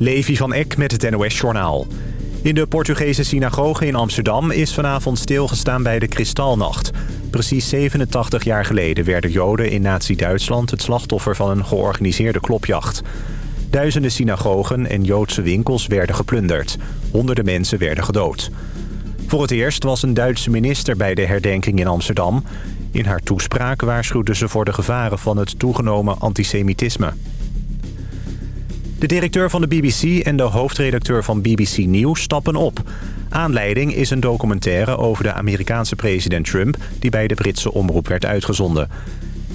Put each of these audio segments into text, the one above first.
Levi van Eck met het NOS-journaal. In de Portugese synagoge in Amsterdam is vanavond stilgestaan bij de Kristalnacht. Precies 87 jaar geleden werden Joden in nazi-Duitsland... het slachtoffer van een georganiseerde klopjacht. Duizenden synagogen en Joodse winkels werden geplunderd. Honderden mensen werden gedood. Voor het eerst was een Duitse minister bij de herdenking in Amsterdam. In haar toespraak waarschuwde ze voor de gevaren van het toegenomen antisemitisme. De directeur van de BBC en de hoofdredacteur van BBC News stappen op. Aanleiding is een documentaire over de Amerikaanse president Trump... die bij de Britse omroep werd uitgezonden.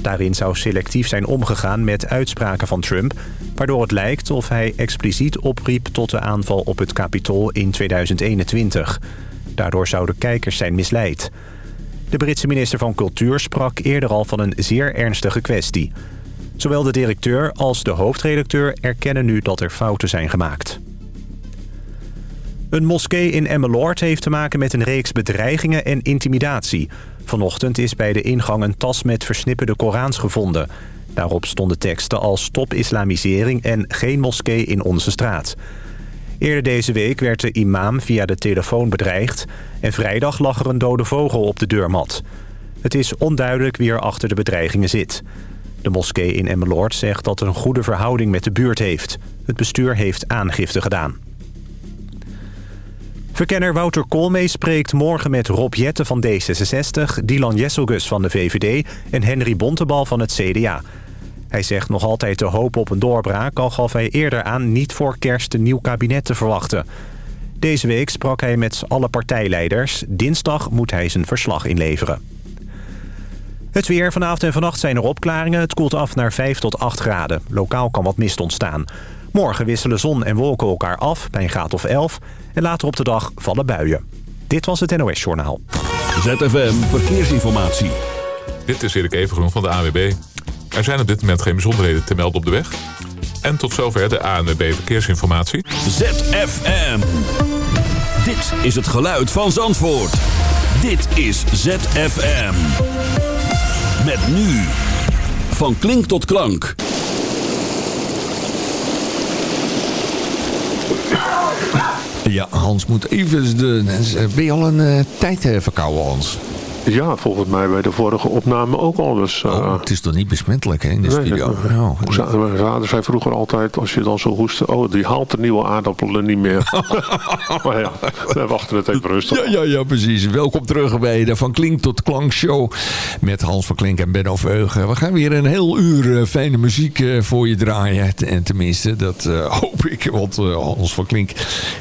Daarin zou selectief zijn omgegaan met uitspraken van Trump... waardoor het lijkt of hij expliciet opriep tot de aanval op het Capitool in 2021. Daardoor zouden kijkers zijn misleid. De Britse minister van Cultuur sprak eerder al van een zeer ernstige kwestie... Zowel de directeur als de hoofdredacteur erkennen nu dat er fouten zijn gemaakt. Een moskee in Emmeloord heeft te maken met een reeks bedreigingen en intimidatie. Vanochtend is bij de ingang een tas met versnipperde Korans gevonden. Daarop stonden teksten als stop islamisering en geen moskee in onze straat. Eerder deze week werd de imam via de telefoon bedreigd... en vrijdag lag er een dode vogel op de deurmat. Het is onduidelijk wie er achter de bedreigingen zit. De moskee in Emmeloord zegt dat het een goede verhouding met de buurt heeft. Het bestuur heeft aangifte gedaan. Verkenner Wouter Koolmees spreekt morgen met Rob Jette van D66... Dylan Jesselgus van de VVD en Henry Bontebal van het CDA. Hij zegt nog altijd te hopen op een doorbraak... al gaf hij eerder aan niet voor kerst een nieuw kabinet te verwachten. Deze week sprak hij met alle partijleiders. Dinsdag moet hij zijn verslag inleveren. Het weer vanavond en vannacht zijn er opklaringen. Het koelt af naar 5 tot 8 graden. Lokaal kan wat mist ontstaan. Morgen wisselen zon en wolken elkaar af bij een graad of 11. En later op de dag vallen buien. Dit was het NOS Journaal. ZFM Verkeersinformatie. Dit is Erik Evengroen van de AWB. Er zijn op dit moment geen bijzonderheden te melden op de weg. En tot zover de ANWB Verkeersinformatie. ZFM. Dit is het geluid van Zandvoort. Dit is ZFM. Met nu. Van klink tot klank. Ja, Hans moet even... De, ben je al een uh, tijd uh, verkouden, Hans? Ja, volgens mij bij de vorige opname ook al. Dus, uh, oh, het is toch niet besmettelijk hè, in de nee, studio? Oh, mijn vader zei vroeger altijd, als je dan zo hoest... oh, die haalt de nieuwe aardappelen niet meer. maar ja, we wachten het even rustig. Ja, ja, ja, precies. Welkom terug bij de Van Klink tot Klank show... met Hans van Klink en Benno Veugen. We gaan weer een heel uur uh, fijne muziek uh, voor je draaien. En tenminste, dat hoop ik. Want Hans van Klink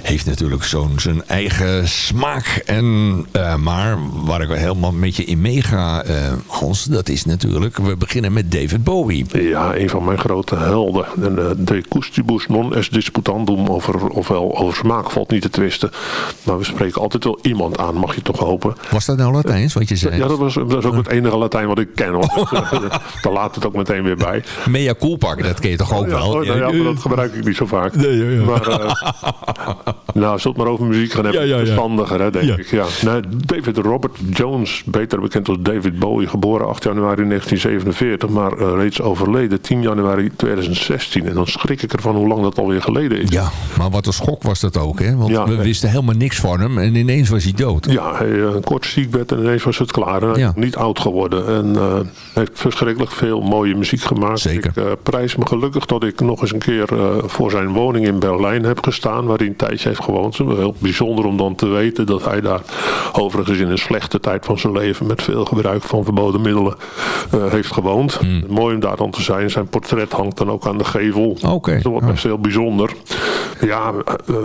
heeft natuurlijk zo'n zijn eigen smaak. En, maar waar ik helemaal met je in meega, uh, Hans, dat is natuurlijk... We beginnen met David Bowie. Ja, een van mijn grote helden. En, uh, de Custibus non est disputandum, over, ofwel over smaak valt niet te twisten. Maar we spreken altijd wel iemand aan, mag je toch hopen. Was dat nou Latijns, wat je zei? Ja, dat, was, dat is ook het enige Latijn wat ik ken. Hoor. Daar laat het ook meteen weer bij. Mea culpa, dat ken je toch ook wel? Ja, ja, maar dat gebruik ik niet zo vaak. Nee, ja, ja. Maar, uh, nou, zult maar over muziek gaan hebben. Verstandiger, hè, denk ik. Ja. Nee, David Robert Jones beter bekend als David Bowie, geboren 8 januari 1947, maar uh, reeds overleden 10 januari 2016. En dan schrik ik ervan hoe lang dat alweer geleden is. Ja, maar wat een schok was dat ook, hè? Want ja, we wisten helemaal niks van hem en ineens was hij dood. Ja, hij, uh, een kort ziekbed en ineens was het klaar. En hij ja. niet oud geworden en uh, heeft verschrikkelijk veel mooie muziek gemaakt. Zeker. Ik prijs me gelukkig dat ik nog eens een keer voor zijn woning in Berlijn heb gestaan, waar hij een tijdje heeft gewoond. Heel bijzonder om dan te weten dat hij daar overigens in een slechte tijd van zijn leven met veel gebruik van verboden middelen uh, heeft gewoond. Mm. Mooi om daar dan te zijn. Zijn portret hangt dan ook aan de gevel. Oké. Okay. Dat wordt best heel bijzonder. Ja, uh,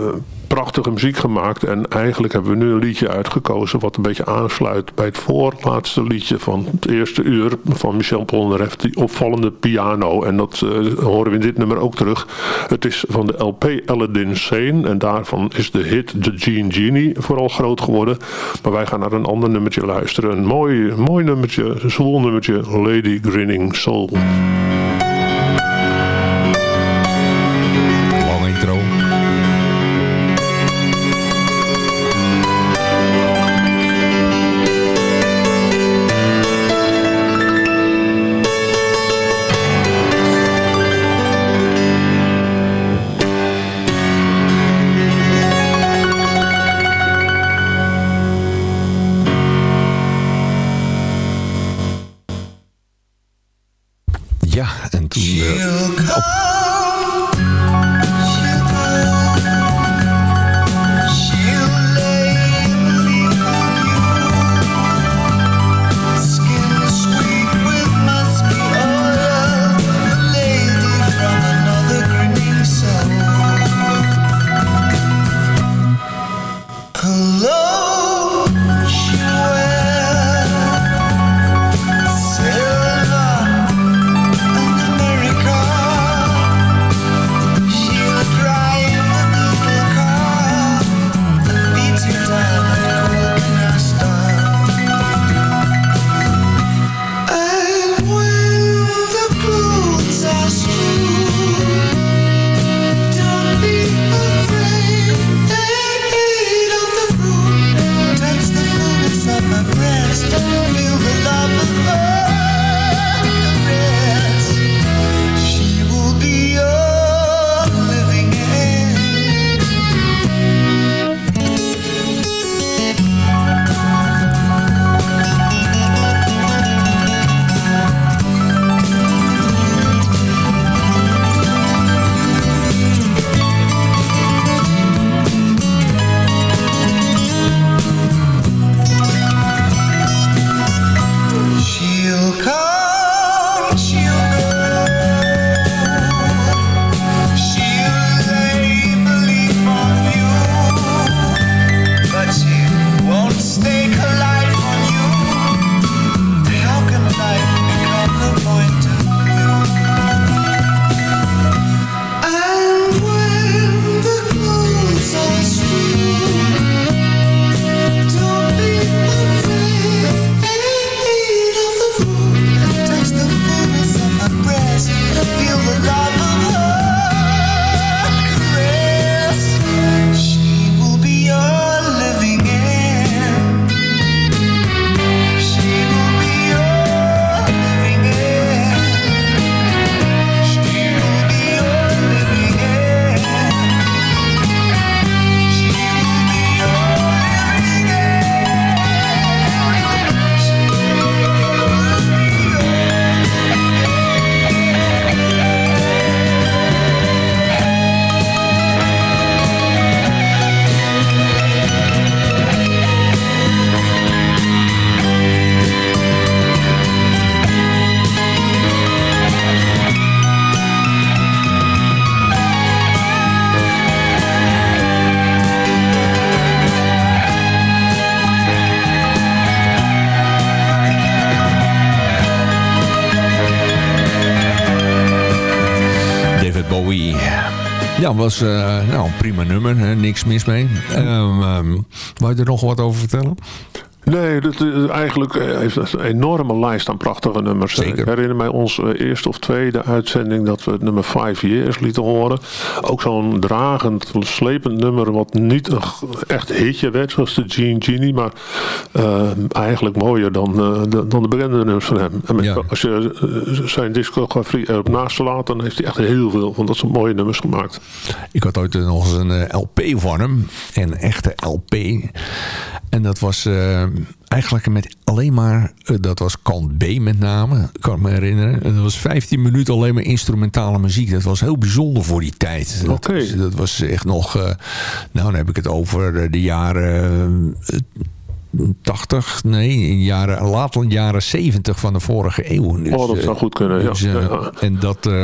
prachtige muziek gemaakt. En eigenlijk hebben we nu een liedje uitgekozen wat een beetje aansluit bij het voorlaatste liedje van het eerste uur van Michel Polnareff. Die opvallende piano. En dat uh, horen we in dit nummer ook terug. Het is van de LP Aladdin Sane. En daarvan is de hit The Gene Genie vooral groot geworden. Maar wij gaan naar een ander nummertje luisteren. Een mooi, mooi nummertje, een zwoel nummertje. Lady Grinning Soul. Was uh, nou, een prima nummer. Hè, niks mis mee. Um, um, wou je er nog wat over vertellen? Nee, dat is eigenlijk eh, heeft een enorme lijst aan prachtige nummers. Zeker. Ik herinner mij onze eerste of tweede uitzending dat we het nummer 5 Years lieten horen. Ook zo'n dragend, slepend nummer wat niet een echt hitje werd zoals de Gene Genie, maar uh, eigenlijk mooier dan, uh, de, dan de bekende nummers van hem. En ja. als je uh, zijn discografie erop naast laat, dan heeft hij echt heel veel van dat soort mooie nummers gemaakt. Ik had ooit nog eens een LP van hem, een echte LP. En dat was eigenlijk met alleen maar, dat was kant B met name, kan ik me herinneren. En dat was 15 minuten alleen maar instrumentale muziek. Dat was heel bijzonder voor die tijd. Okay. Dat, dat, was echt nog, uh, nou dan heb ik het over de jaren... Uh, 80, nee, in jaren, later jaren 70 van de vorige eeuw. Dus, oh, dat zou goed kunnen, dus, ja. Uh, ja. En dat uh,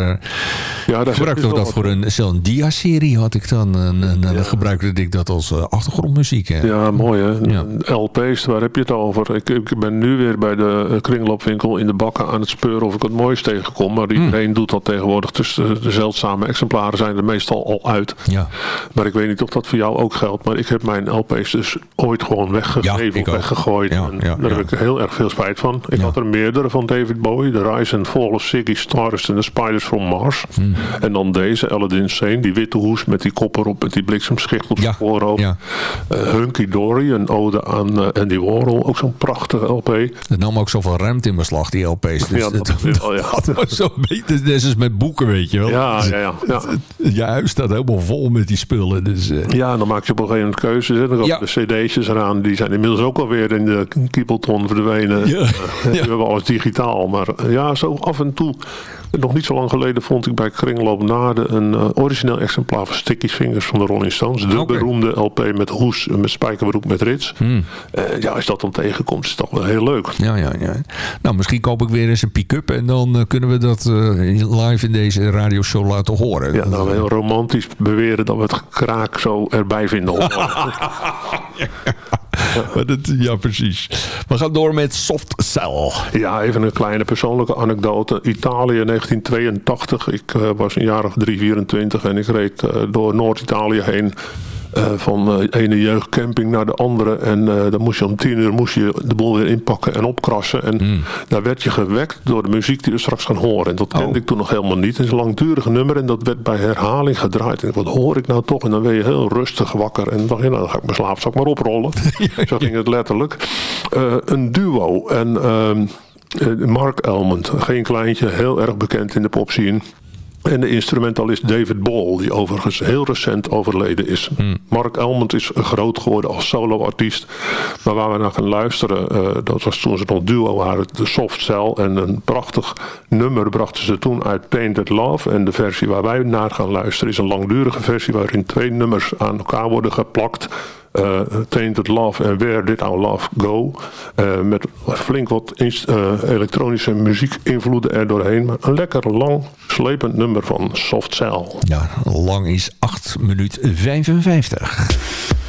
ja, gebruikte ik dat voor een, een dia-serie had ik dan. En, en ja. dan gebruikte ik dat als achtergrondmuziek. Hè. Ja, mooi hè. Ja. LP's, waar heb je het over? Ik, ik, ben nu weer bij de kringloopwinkel in de bakken aan het speuren of ik het moois tegenkom. Maar iedereen hmm. doet dat tegenwoordig. Dus de, de zeldzame exemplaren zijn er meestal al uit. Ja. Maar ik weet niet of dat voor jou ook geldt. Maar ik heb mijn LP's dus ooit gewoon weggegeven ik weggegooid. Ja, en ja, daar heb ik heel erg veel spijt van. Ik had er meerdere van David Bowie. The Rise and Fall of Ziggy Stardust and the Spiders from Mars. Hmm. En dan deze, Aladdin Sane. Die witte hoes met die kop erop. Met die bliksemschicht op zijn voorhoofd. ja. Uh, Hunky Dory, een ode aan uh, Andy Warhol. Ook zo'n prachtige LP. Het nam ook zoveel ruimte in beslag, die LP's. Dus ja, dat, dat, dat, dat zo. Net als met boeken, weet je wel. Ja, ja, ja. ja. Je huis staat helemaal vol met die spullen. Dus, uh... Ja, en dan maak je op een gegeven moment keuzes. En dan Ja. de cd'tjes eraan. Die zijn inmiddels ook alweer in de kiepelton verdwenen. Ja. Uh, Ja. We hebben alles digitaal. Maar uh, ja, zo af en toe. Nog niet zo lang geleden vond ik bij Kringloop Naarden een uh, origineel exemplaar van Sticky Fingers van de Rolling Stones. De beroemde LP met hoes, met spijkerbroek met rits. Hmm. Uh, ja, als dat dan tegenkomt, is het toch wel heel leuk. Ja, ja, ja. Nou, misschien koop ik weer eens een pick-up en dan uh, kunnen we dat live in deze radioshow laten horen. Ja, nou, heel romantisch beweren dat we het gekraak zo erbij vinden. ja. Precies. We gaan door met Soft Cell. Ja, even een kleine persoonlijke anekdote. Italië 1982. Ik uh, was een jaar of 3, 24 en ik reed uh, door Noord-Italië heen. Uh, van uh, ene jeugdcamping naar de andere. En uh, dan moest je om tien uur moest je de boel weer inpakken en opkrassen. En Mm. daar werd je gewekt door de muziek die we straks gaan horen. En dat kende Oh. ik toen nog helemaal niet. Het is een langdurig nummer en dat werd bij herhaling gedraaid. En wat hoor ik nou toch? En dan ben je heel rustig wakker. En dan dacht je, nou dan ga ik mijn slaapzak maar oprollen. Zo ging het letterlijk. Een duo. En ehm, Mark Elmond, geen kleintje, heel erg bekend in de popscene. En de instrumentalist David Ball, die overigens heel recent overleden is. Hmm. Mark Elmond is groot geworden als soloartiest. Maar waar we naar gaan luisteren, uh, dat was toen ze nog duo waren, de Soft Cell. En een prachtig nummer brachten ze toen uit Painted Love. En de versie waar wij naar gaan luisteren is een langdurige versie waarin twee nummers aan elkaar worden geplakt. Uh, Tainted Love en Where Did Our Love Go. Uh, met flink wat uh, elektronische muziek invloeden er doorheen. Maar een lekker lang, slepend nummer van Soft Cell. Ja, lang is 8 minuut 55.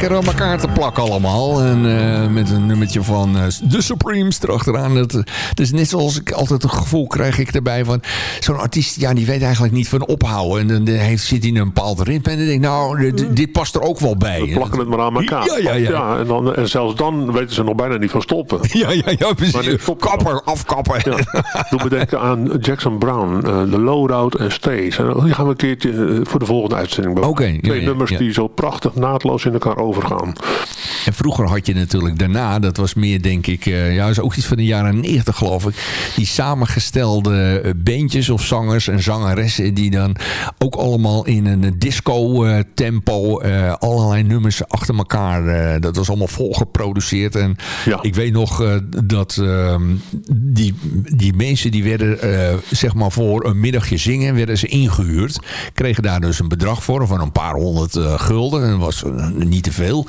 Lekker aan elkaar te plakken allemaal. Nummertje van eh, The Supremes erachteraan. Het is net zoals ik altijd het gevoel krijg ik erbij van... Zo'n artiest, ja, die weet eigenlijk niet van ophouden. En dan heeft, zit hij in een bepaald ritme. En dan denk ik, nou, dit- dit past er ook wel bij. We plakken het maar aan elkaar. Ja, ja, ja. en, dan, en zelfs dan weten ze nog bijna niet van stoppen. Ja, ja, ja, Maar precies. Kapper, afkappen. Ja. Doe me denken aan Jackson Brown, eh, The Loadout en Stays. En die gaan we een keertje eh, voor de volgende uitzending. Oké, Twee ja, nummers die zo prachtig naadloos in elkaar overgaan. En vroeger had je natuurlijk daarna, dat was meer denk ik, eh, ja, is ook iets van de jaren 90 geloof ik. Die samengestelde eh, bandjes of zangers en zangeressen die dan ook allemaal in een disco eh, tempo allerlei nummers achter elkaar. dat was allemaal vol geproduceerd. En Ja. ik weet nog dat ehm, die, die mensen die werden zeg maar voor een middagje zingen, werden ze ingehuurd. Kregen daar dus een bedrag voor van een paar honderd gulden. Dat was niet te veel.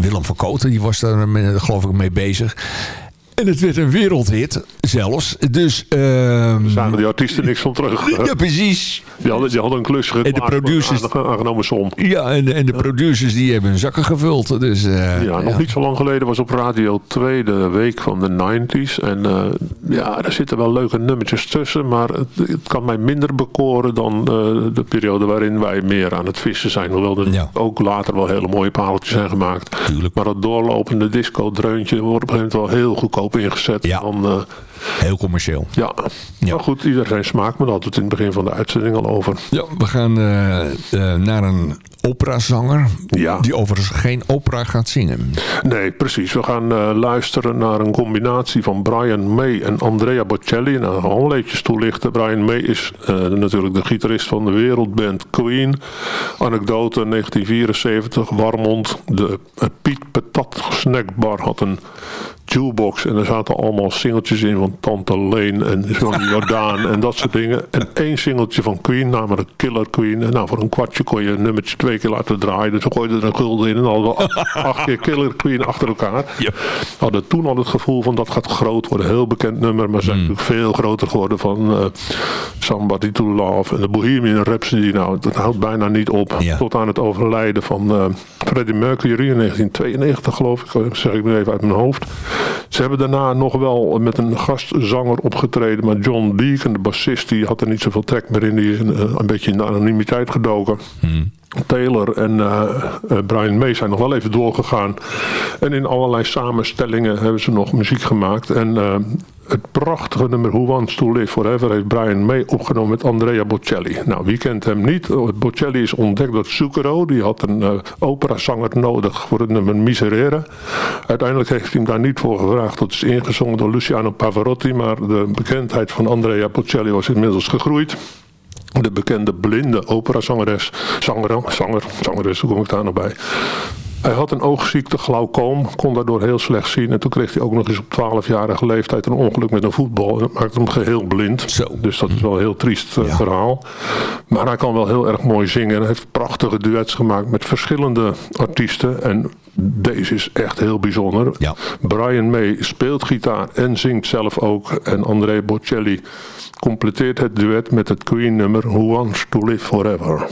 Willem van Koten die was daar met, geloof ik mee bezig. En het werd een wereldhit zelfs. Dus... ehm, Zagen die artiesten niks van terug. ja, precies. Die hadden, die hadden een klus En de producers- Een aangenomen som. Ja, en, en de producers die hebben hun zakken gevuld. Dus, eh, Ja, nog niet zo lang geleden was op Radio 2 de week van de 90s. En eh, ja, er zitten wel leuke nummertjes tussen. Maar het, het kan mij minder bekoren dan eh, de periode waarin wij meer aan het vissen zijn. Hoewel er Ja. ook later wel hele mooie pareltjes zijn gemaakt. Tuurlijk. Maar dat doorlopende disco-dreuntje wordt op een gegeven moment wel heel goedkoop ingezet. Ja. Dan, eh, Heel commercieel. ja. Ja. maar goed, ieder zijn smaak. Maar daar hadden we het in het begin van de uitzending al over. Ja, we gaan eh, eh, naar een operazanger. Ja. Die overigens geen opera gaat zingen. Nee, precies. We gaan luisteren naar een combinatie van Brian May en Andrea Bocelli. Nou, ik ga al eventjes toelichten. Brian May is natuurlijk de gitarist van de wereldband Queen. Anekdote 1974, Warmond. De Piet Patat snackbar had een jukebox. En er zaten allemaal singeltjes in van Tante Leen en Johnny Jordaan en dat soort dingen. En één singeltje van Queen, namelijk Killer Queen. En nou, voor een kwartje kon je een nummertje twee keer laten draaien. Dus we gooiden er een gulden in en hadden we acht, keer Killer Queen achter elkaar. We hadden toen al het gevoel van dat gaat groot worden. Heel bekend nummer, maar zijn natuurlijk veel groter geworden van eh, Somebody to Love en de Bohemian Rhapsody. Nou, dat houdt bijna niet op. Ja. Tot aan het overlijden van eh, Freddie Mercury in 1992 geloof ik. Dat zeg ik nu even uit mijn hoofd. Ze hebben daarna nog wel met een gastzanger opgetreden. Maar John Deacon, de bassist, die had er niet zoveel trek meer in. Die is een, eh, beetje in de anonimiteit gedoken. Taylor en eh, eh, Brian May zijn nog wel even doorgegaan. En in allerlei samenstellingen hebben ze nog muziek gemaakt. En eh, het prachtige nummer Who Wants to Live Forever heeft Brian May opgenomen met Andrea Bocelli. Nou, wie kent hem niet? Oh, Bocelli is ontdekt door Zucchero. Die had een eh, operazanger nodig voor het nummer Miserere. Uiteindelijk heeft hij hem daar niet voor gevraagd. Dat is ingezongen door Luciano Pavarotti. Maar de bekendheid van Andrea Bocelli was inmiddels gegroeid. De bekende blinde operazangeres, zanger, zanger, zangeres, hoe kom ik daar nog bij? Hij had een oogziekte, glaucoom, kon daardoor heel slecht zien. En toen kreeg hij ook nog eens op 12-jarige leeftijd een ongeluk met een voetbal. En dat maakte hem geheel blind. Zo. Dus dat is wel een heel triest eh, Ja. verhaal. Maar hij kan wel heel erg mooi zingen. En hij heeft prachtige duets gemaakt met verschillende artiesten. En deze is echt heel bijzonder. Ja. Brian May speelt gitaar en zingt zelf ook. En André Bocelli completeert het duet met het Queen nummer Who Wants to Live Forever.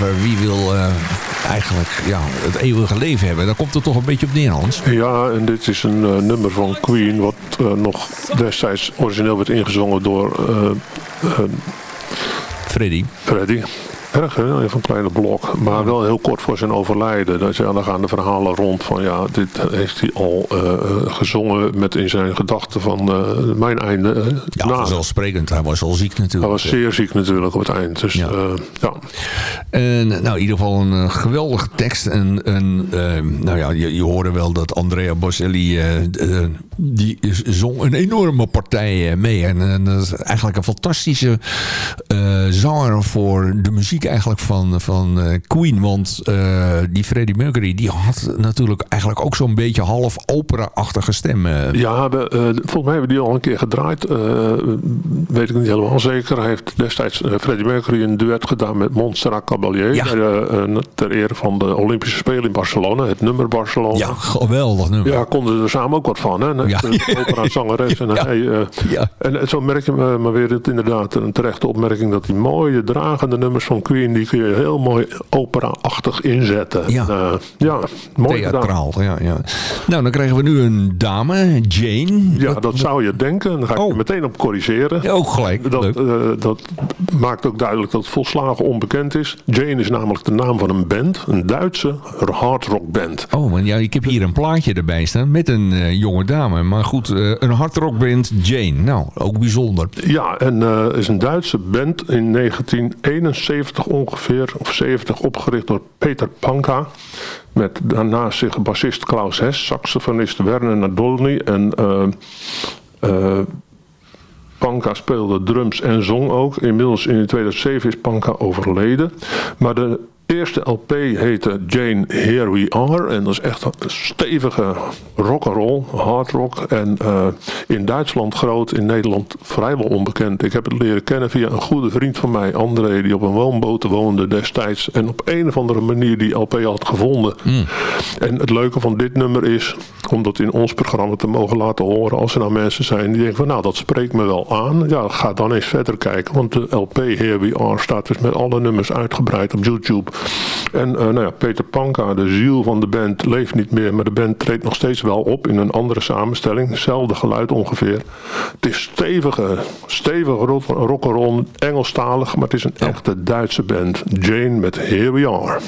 Wie wil eh, eigenlijk ja, het eeuwige leven hebben? Daar komt het toch een beetje op neer, Hans. Ja, en dit is een eh, nummer van Queen... wat eh, nog destijds origineel werd ingezongen door Freddy. Freddy. Erg, hè? Even een kleine blok. Maar wel heel kort voor zijn overlijden. Dus ja, dan gaan de verhalen rond van... ja, dit heeft hij al eh, eh, gezongen met in zijn gedachten van... eh, mijn einde uh, Ja, vanzelfsprekend. Hij was al ziek Hij natuurlijk. was zeer ziek natuurlijk op het eind. Dus Ja. ja. En nou, in ieder geval een geweldige tekst. En, en nou ja, je, je hoorde wel dat Andrea Bocelli, die zong een enorme partij mee. En, en dat is eigenlijk een fantastische zanger voor de muziek eigenlijk van, van eh, Queen. Want eh, die Freddie Mercury, die had natuurlijk eigenlijk ook zo'n beetje half opera-achtige stem. eh. Ja, we, volgens mij hebben die al een keer gedraaid. weet ik niet helemaal zeker. Hij heeft destijds Freddie Mercury een duet gedaan met Montserrat Caballé. Ja. ter ere van de Olympische Spelen in Barcelona. Het nummer Barcelona. ja, geweldig nummer. Ja, konden er samen ook wat van. Hè? Ja. Opera-zangeres en Ja. hij... en zo merk je maar weer het, inderdaad een terechte opmerking... dat die mooie, dragende nummers van Die kun je heel mooi opera-achtig inzetten. Ja. Eh, ja, mooi gedaan. Theatraal, ja, ja. Nou, dan krijgen we nu een dame, Jane. Ja, dat zou je denken. Daar ga ik Oh. je meteen op corrigeren. Ja, ook gelijk. Dat, eh, dat maakt ook duidelijk dat het volslagen onbekend is. Jane is namelijk de naam van een band. Een Duitse hardrockband. Oh, ja, ik heb hier een plaatje erbij staan met een eh, jonge dame. Maar goed, een hardrockband Jane. Nou, ook bijzonder. Ja, en is een Duitse band in 1971 ongeveer, of 70, opgericht door Peter Panka. Met daarnaast zich bassist Klaus Hess, saxofonist Werner Nadolny en eh, eh, Panka speelde drums en zong ook. Inmiddels in 2007 is Panka overleden. Maar de eerste LP heette Jane Here We Are. En dat is echt een stevige rock'n'roll, hard rock. En eh, in Duitsland groot, in Nederland vrijwel onbekend. Ik heb het leren kennen via een goede vriend van mij, André, die op een woonboot woonde destijds. En op een of andere manier die LP had gevonden. En het leuke van dit nummer is, om dat in ons programma te mogen laten horen, als er nou mensen zijn die denken van nou dat spreekt me wel aan. Ja, ga dan eens verder kijken, want de LP Here We Are staat dus met alle nummers uitgebreid op YouTube. En eh, nou ja, Peter Panka, de ziel van de band, leeft niet meer, maar de band treedt nog steeds wel op in een andere samenstelling. Hetzelfde geluid ongeveer. Het is stevige, stevige rock- rock'n'roll, Engelstalig, maar het is een echte Duitse band. Jane met Here We Are.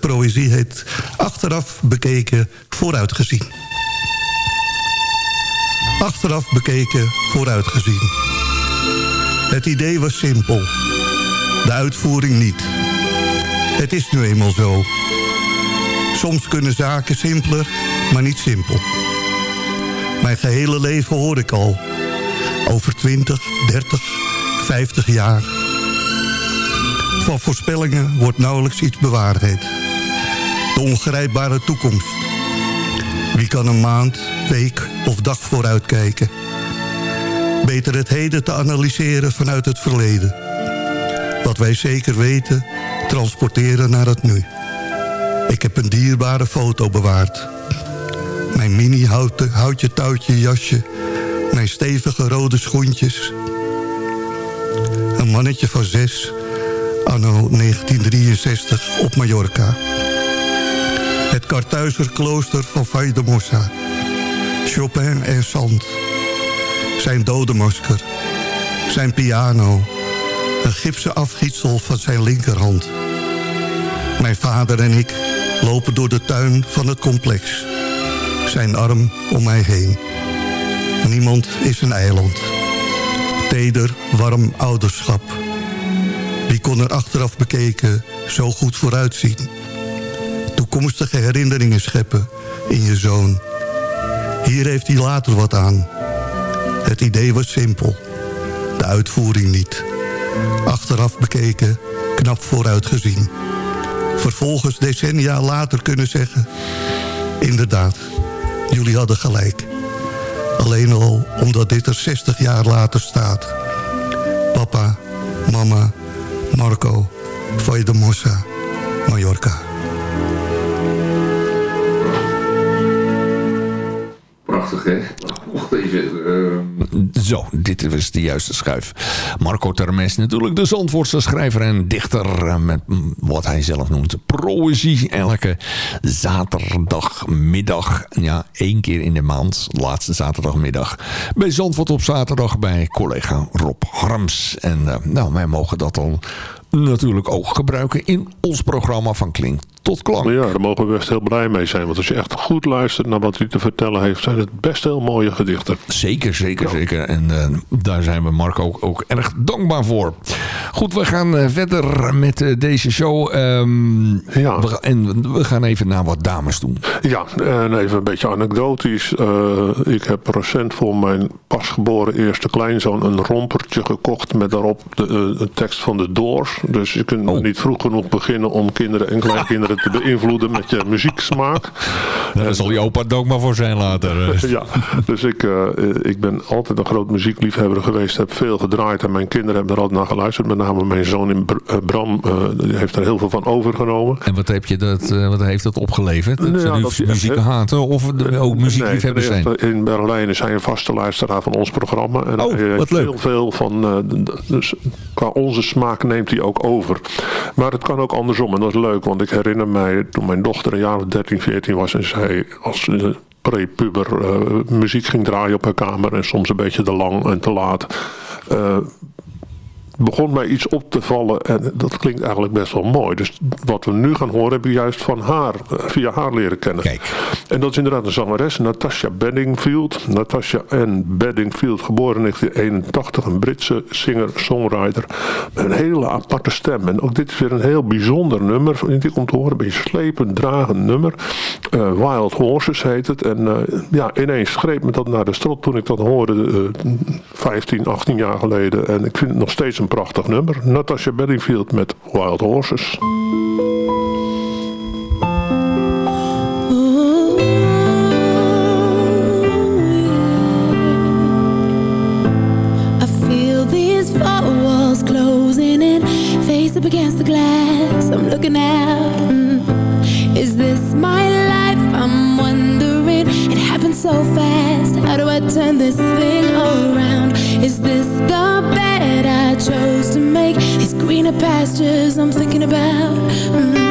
Poëzie heet Achteraf bekeken, vooruitgezien. Achteraf bekeken, vooruitgezien. Het idee was simpel. De uitvoering niet. Het is nu eenmaal zo. Soms kunnen zaken simpeler, maar niet simpel. Mijn gehele leven hoor ik al. Over 20, 30, 50 jaar. Van voorspellingen wordt nauwelijks iets bewaarheid. De ongrijpbare toekomst. Wie kan een maand, week of dag vooruitkijken? Beter het heden te analyseren vanuit het verleden. Wat wij zeker weten, transporteren naar het nu. Ik heb een dierbare foto bewaard. Mijn mini houtje touwtje jasje. Mijn stevige rode schoentjes. Een mannetje van zes, anno 1963 op Mallorca. Het Kartuizer klooster van Valdemossa. Chopin en Sand. Zijn dodenmasker. Zijn piano. Een gipsen afgietsel van zijn linkerhand. Mijn vader en ik lopen door de tuin van het complex. Zijn arm om mij heen. Niemand is een eiland. Teder, warm ouderschap. Wie kon er achteraf bekeken zo goed vooruitzien? Toekomstige herinneringen scheppen in je zoon. Hier heeft hij later wat aan. Het idee was simpel. De uitvoering niet. Achteraf bekeken, knap vooruitgezien. Vervolgens decennia later kunnen zeggen... Inderdaad, jullie hadden gelijk. Alleen al omdat dit er 60 jaar later staat. Papa, mama, Marco, Valdemossa, Mallorca. Ehm, Zo, dit was de juiste schuif. Marco Termes, natuurlijk de Zandvoortse schrijver en dichter... met wat hij zelf noemt proëzie. Elke zaterdagmiddag, ja, één keer in de maand... laatste zaterdagmiddag, bij Zandvoort op zaterdag... bij collega Rob Harms. En eh, nou, wij mogen dat dan natuurlijk ook gebruiken... in ons programma van Klink tot Klank. Ja, daar mogen we best heel blij mee zijn. Want als je echt goed luistert naar wat hij te vertellen heeft... zijn het best heel mooie gedichten. Zeker, zeker, zeker. En eh, daar zijn we Marco ook, ook erg dankbaar voor. Goed, we gaan eh, verder met eh, deze show. Ehm, Ja. we, en we gaan even naar wat dames doen. Ja, en even een beetje anekdotisch. Eh, ik heb recent voor mijn pasgeboren eerste kleinzoon een rompertje gekocht... met daarop de, de tekst van de Doors. Dus je kunt Oh. niet vroeg genoeg beginnen om kinderen en kleinkinderen te beïnvloeden met je muzieksmaak. Daar zal je opa dankbaar voor zijn later. Ja, dus ik, eh, ik ben altijd een groot muziekliefhebber geweest. Heb veel gedraaid en mijn kinderen hebben er altijd naar geluisterd. Met name mijn zoon in Br- eh, Bram eh, heeft er heel veel van overgenomen. En wat, heb je dat, wat heeft dat opgeleverd? Dat Nou ja, muziek haten of ook muziekliefhebbers Nee, zijn? In Berlijn is hij een vaste luisteraar van ons programma. En Oh, hij heeft wat leuk. Heel veel van, dus qua onze smaak neemt hij ook over. Maar het kan ook andersom en dat is leuk. Want ik herinner mij toen mijn dochter een jaar of 13, 14 was. En zij als prepuber eh, muziek ging draaien op haar kamer. En soms een beetje te lang en te laat. Eh, begon mij iets op te vallen en dat klinkt eigenlijk best wel mooi. Dus wat we nu gaan horen heb ik juist van haar, eh, via haar leren kennen. Kijk. En dat is inderdaad een zangeres, Natasha Bedingfield. Natasha Ann Bedingfield, geboren in 1981, een Britse singer-songwriter. Met een hele aparte stem. En ook dit is weer een heel bijzonder nummer, vind ik om te horen. Een beetje slepend, dragend nummer. Eh, Wild Horses heet het. En eh, ja, ineens greep me dat naar de strot toen ik dat hoorde, eh 15, 18 jaar geleden. En ik vind het nog steeds een prachtig nummer. Natasha Bedingfield met Wild Horses. Up against the glass. I'm looking out. mm. Is this my life? I'm wondering. It happened so fast. How do I turn this thing around? Is this the greener pastures I'm thinking about. mm.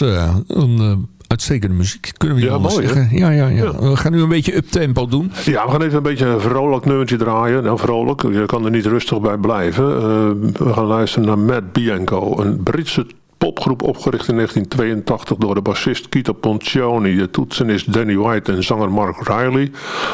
Eh, een eh, uitstekende muziek, kunnen we Ja, mooi, zeggen. Ja, ja, ja, Ja. We gaan nu een beetje uptempo doen. Ja, we gaan even een beetje een vrolijk nummertje draaien. Nou, vrolijk, je kan er niet rustig bij blijven. Eh, we gaan luisteren naar Matt Bianco, een Britse popgroep opgericht in 1982 door de bassist Kita Poncioni, de toetsenist Danny White en zanger Mark Riley.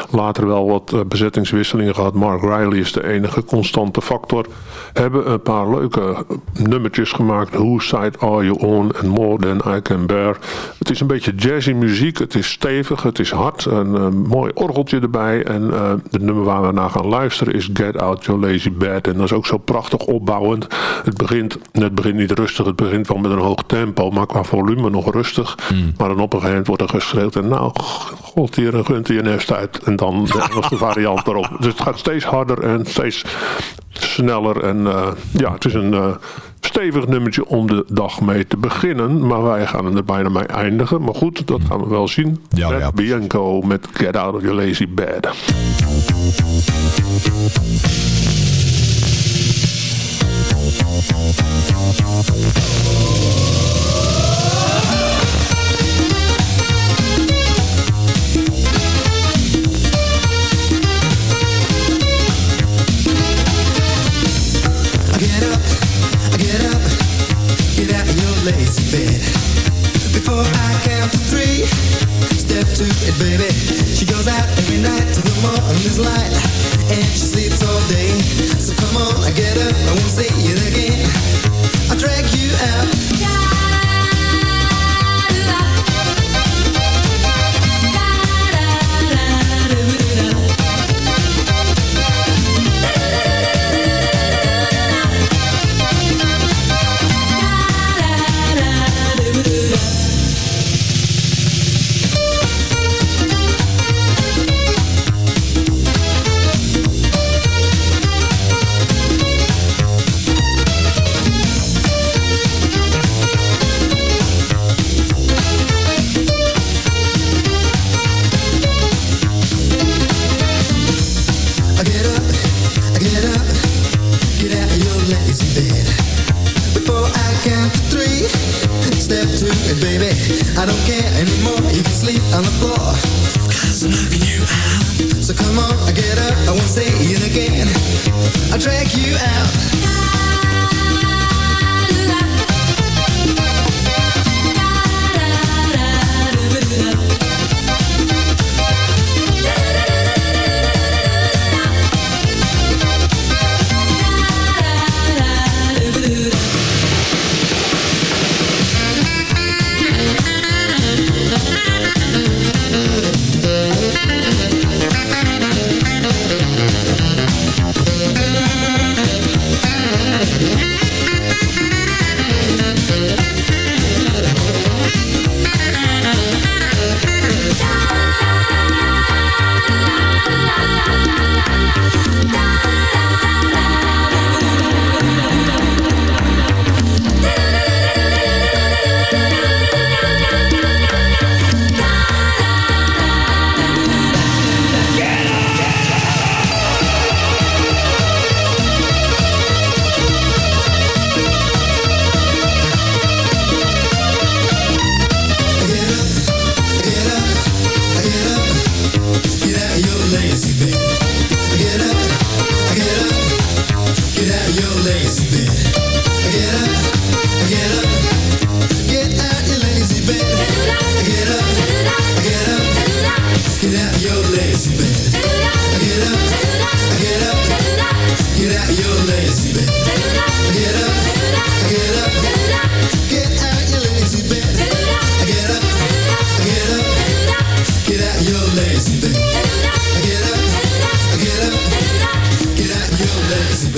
Later wel wat eh, bezettingswisselingen gehad. Mark Riley is de enige constante factor. Hebben een paar leuke nummertjes gemaakt. Whose Side Are You On en More Than I Can Bear. Het is een beetje jazzy muziek. Het is stevig, het is hard. Een eh, mooi orgeltje erbij. En eh het nummer waar we naar gaan luisteren is Get Out Your Lazy Bed. En dat is ook zo prachtig opbouwend. Het begint, het begint niet rustig. Het begint wel met een hoog tempo. Maar qua volume nog rustig. Maar dan op een gegeven moment wordt er geschreeuwd. En nou, god hier en gunt je nest uit. En dan de Engelse variant erop. Dus het gaat steeds harder en steeds sneller. En eh, ja, het is een eh, stevig nummertje om de dag mee te beginnen. Maar wij gaan er bijna mee eindigen. Maar goed, dat gaan we wel zien. Ja. Bianco met Get Out of Your Lazy Bed. Step to it, eh, baby. She goes out every night to the morning's light, and she sleeps all day. So come on, I get up, I won't it again. I'll drag you out.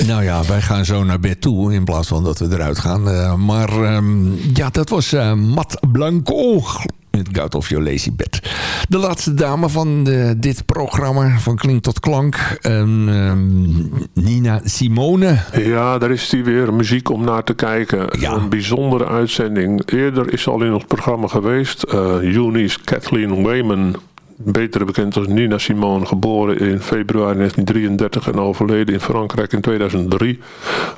Nou ja, wij gaan zo naar bed toe in plaats van dat we eruit gaan. Eh, maar ehm, ja, dat was eh Matt Blanco. Met God of Your Lazy Bed. De laatste dame van eh, dit programma, van Klink tot Klank. En, ehm, Nina Simone. Ja, daar is die weer. Muziek om naar te kijken. Ja. Een bijzondere uitzending. Eerder is al in ons programma geweest. Eunice Kathleen Wayman. Beter bekend als Nina Simone, geboren in februari 1933 en overleden in Frankrijk in 2003.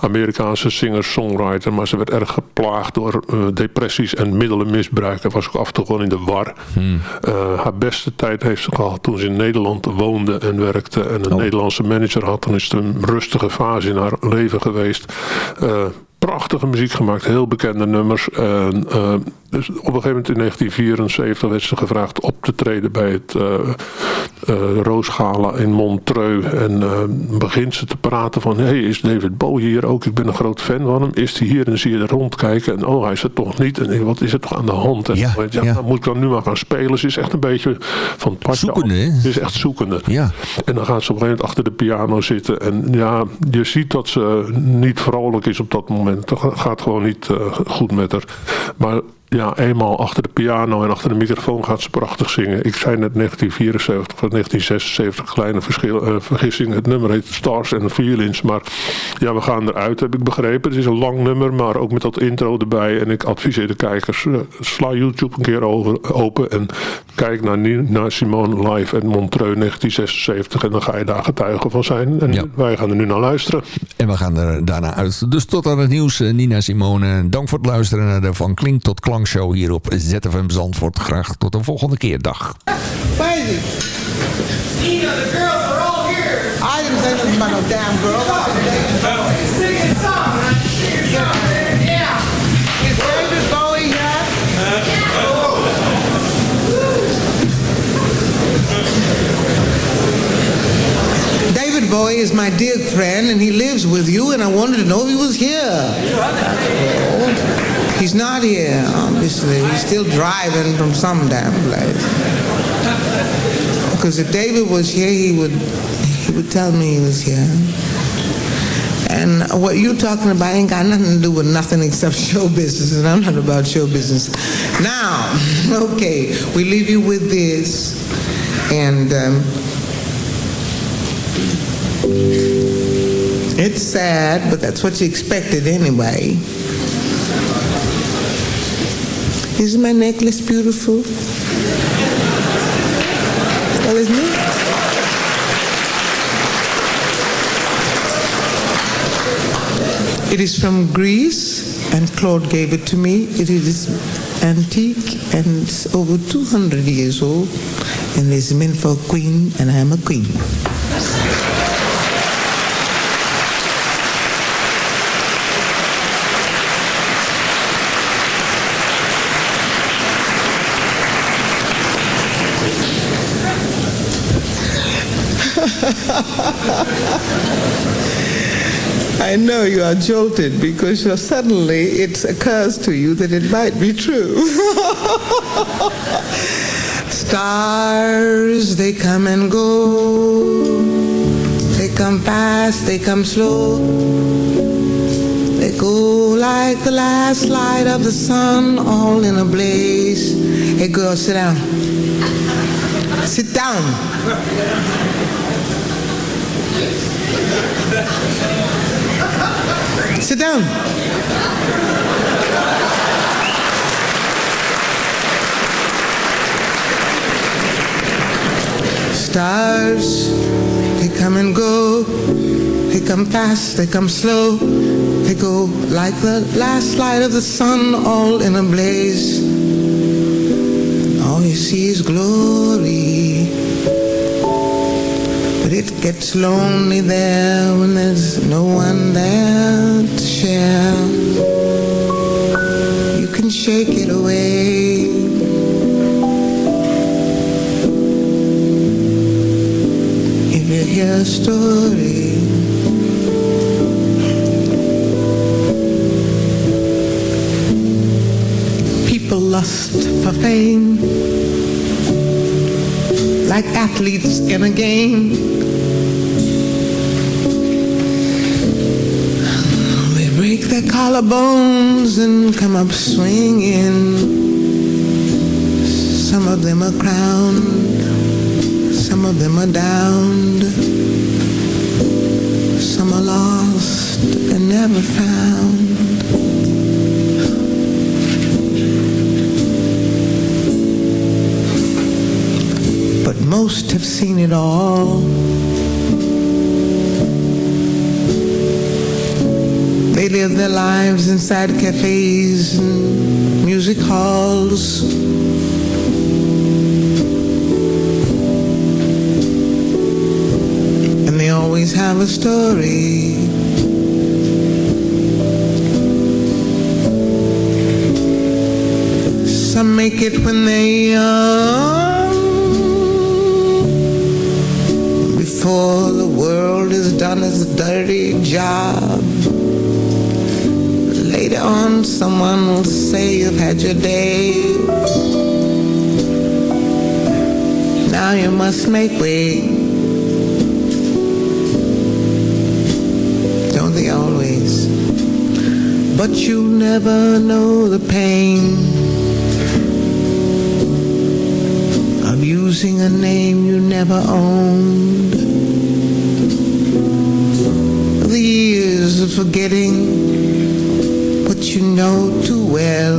Amerikaanse singer-songwriter, maar ze werd erg geplaagd door uh, depressies en middelenmisbruik. En was ook af en toe gewoon in de war. Hmm. Uh, haar beste tijd heeft ze gehad toen ze in Nederland woonde en werkte en een Oh. Nederlandse manager had. Dan is het een rustige fase in haar leven geweest. Uh, prachtige muziek gemaakt, heel bekende nummers. En, dus op een gegeven moment in 1974 werd ze gevraagd op te treden bij het uh, uh, Roosgala in Montreux. En begint ze te praten van, hey, is David Bowie hier ook? Ik ben een groot fan van hem. Is hij hier? En zie je er rondkijken. En oh, hij is er toch niet. En wat is er toch aan de hand? En Ja, ja, ja. Dan moet ik dan nu maar gaan spelen. Ze is echt een beetje van het padje Zoekende, hè? Ze is echt zoekende. Ja. En dan gaat ze op een gegeven moment achter de piano zitten. En ja, je ziet dat ze niet vrolijk is op dat moment. Het gaat gewoon niet goed met haar. Maar ja, eenmaal achter de piano en achter de microfoon gaat ze prachtig zingen. Ik zei net 1974 of 1976, kleine verschil, uh, vergissing. Het nummer heet Stars and Violins. Maar ja, we gaan eruit, heb ik begrepen. Het is een lang nummer, maar ook met dat intro erbij. En ik adviseer de kijkers, uh, sla YouTube een keer open. En kijk naar, naar Simone live in Montreux 1976. En dan ga je daar getuige van zijn. En Ja. wij gaan er nu naar luisteren. En we gaan er daarna uit. Dus tot aan het nieuws, eh, Nina Simone. Dank voor het luisteren naar de Van Klink tot Klank show hier op ZFM Zandvoort. Graag tot een volgende keer. Dag. Nina, the girls are all here. I didn't say nothing about no damn girl. Bowie is my dear friend, and he lives with you, and I wanted to know if he was here. He's not here, obviously. He's still driving from some damn place. Because if David was here, he would he would tell me he was here. And what you're talking about ain't got nothing to do with nothing except show business, and I'm not about show business. Now, okay, we leave you with this, and um, it's sad, but that's what you expected anyway. Isn't my necklace beautiful? Well, isn't it? It is from Greece, and Claude gave it to me. It is antique and over 200 years old, and it's meant for a queen, and I am a queen. I know you are jolted because suddenly it occurs to you that it might be true. Stars, they come and go. They come fast, they come slow. They go like the last light of the sun, all in a blaze. Hey, girl, sit down. Sit down. Sit down. Stars, they come and go. They come fast, they come slow. They go like the last light of the sun, all in a blaze. All you see is glory. But it gets lonely there when there's no one there to share. You can shake it away. If you hear a story. People lust for fame like athletes in a game. Their collarbones and come up swinging. Some of them are crowned, some of them are downed, some are lost and never found. But most have seen it all. Live their lives inside cafes and music halls. And they always have a story. Some make it when they're young. Before the world is done its dirty job. Later on, someone will say you've had your day. Now you must make way. Don't they always? But you never know the pain of using a name you never owned. The years of forgetting you know too well.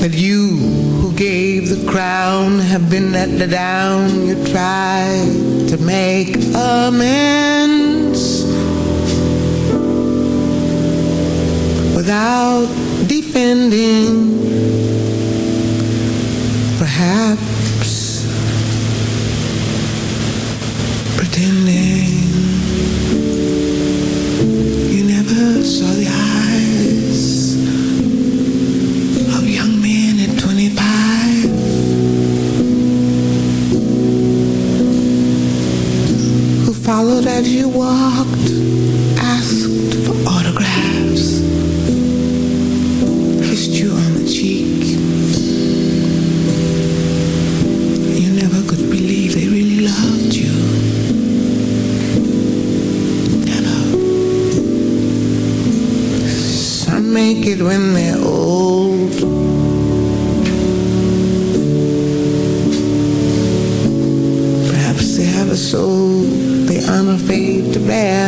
That you who gave the crown have been let down. You try to make amends without defending. Perhaps followed as you walked, asked for autographs, kissed you on the cheek. You never could believe they really loved you. Never. Some make it when they're old. Afraid to bear.